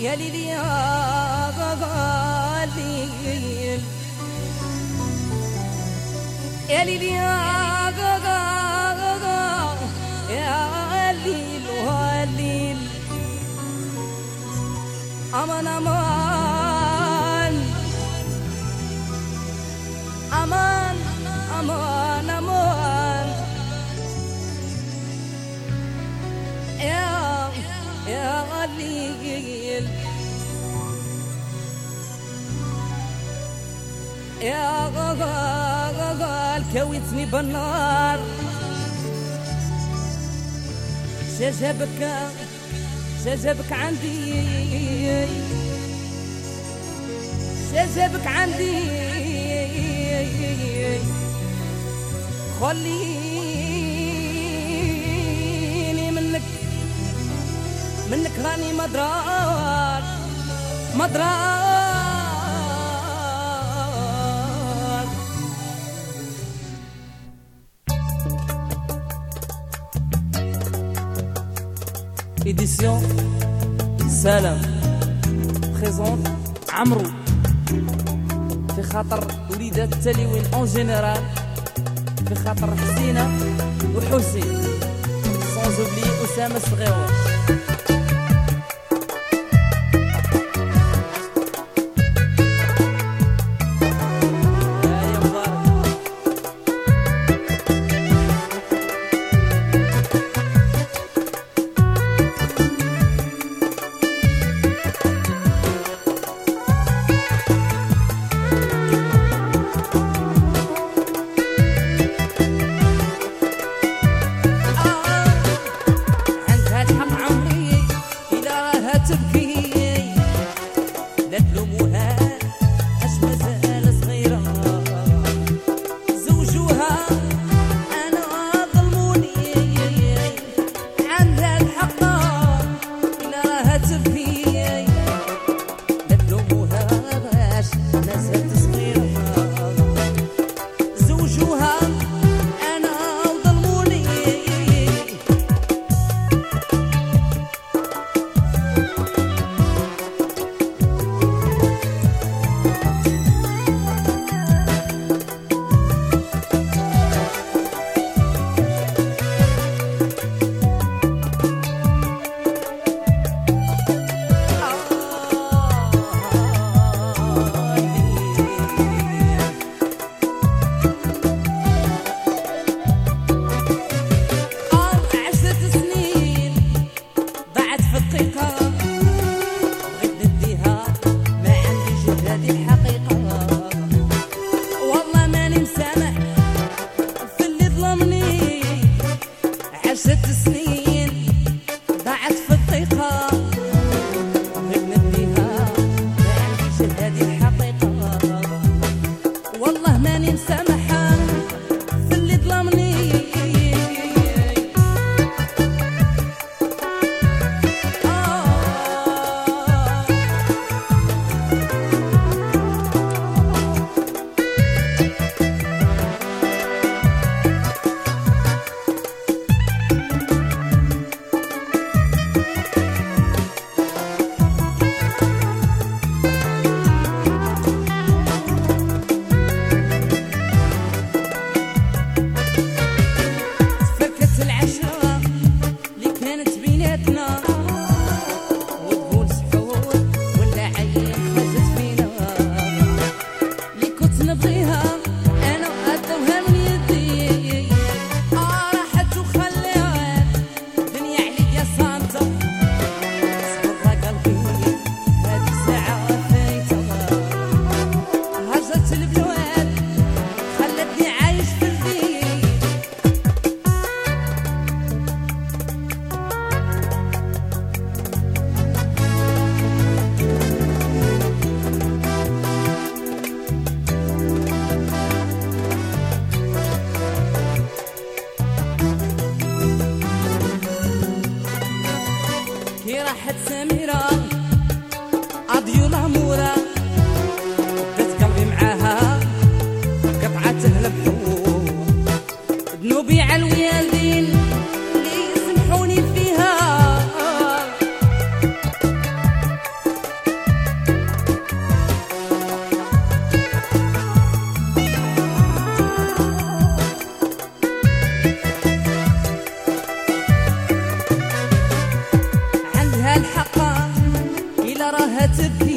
يا ليلي يا غالي يا ليلي يا غالي يا ليل وليل أمان أمان. القليل يا غال كويتني بالنار. شجبك شجبك عندي. شجبك عندي. خليه مدرار مدرار. édition سلام présente عمرو في خاطر وليدات التلوين en général في خاطر حسينه وحسين سانز اوبلي اسامه الصغيرون recipe.